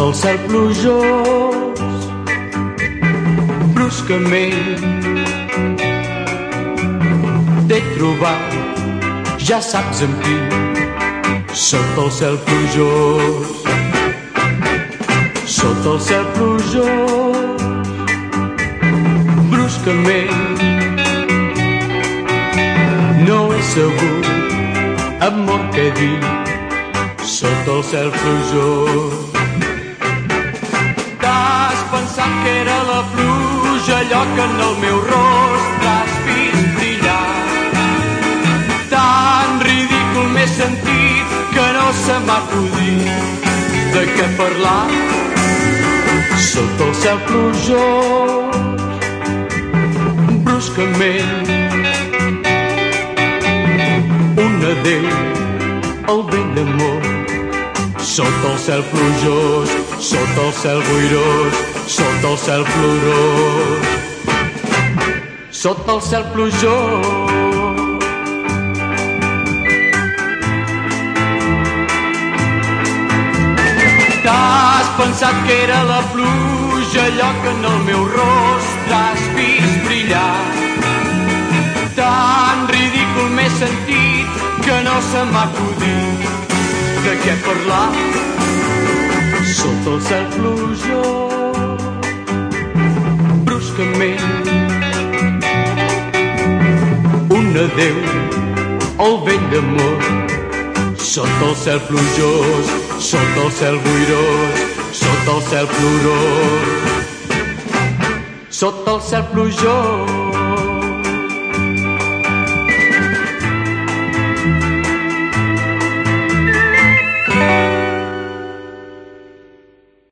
el cel plujós. Bruscament t'he trobat ja saps amb qui sota el cel plujós. Sota el cel plujós. Bruscament no he sabut amor que dir. Sota el cel plujós pensat que era la pluja allò que en el meu rostre has vist brillar. Tan ridícul m'he sentit que no se m'ha acudit de què parlar. Sota el cel plujós, bruscament, un adeu al vent d'amor sota el cel plujós, sota el cel boirós, sota el cel plorós. Sota el cel plujós. T'has pensat que era la pluja allò que en el meu rostre has vist brillar. Tan ridícul m'he sentit que no se m'ha acudit de què parlar sota el cel plujós bruscament un adeu al vent d'amor. Sota el cel plujós sota el cel boirós sota el cel plorós sota el cel plujós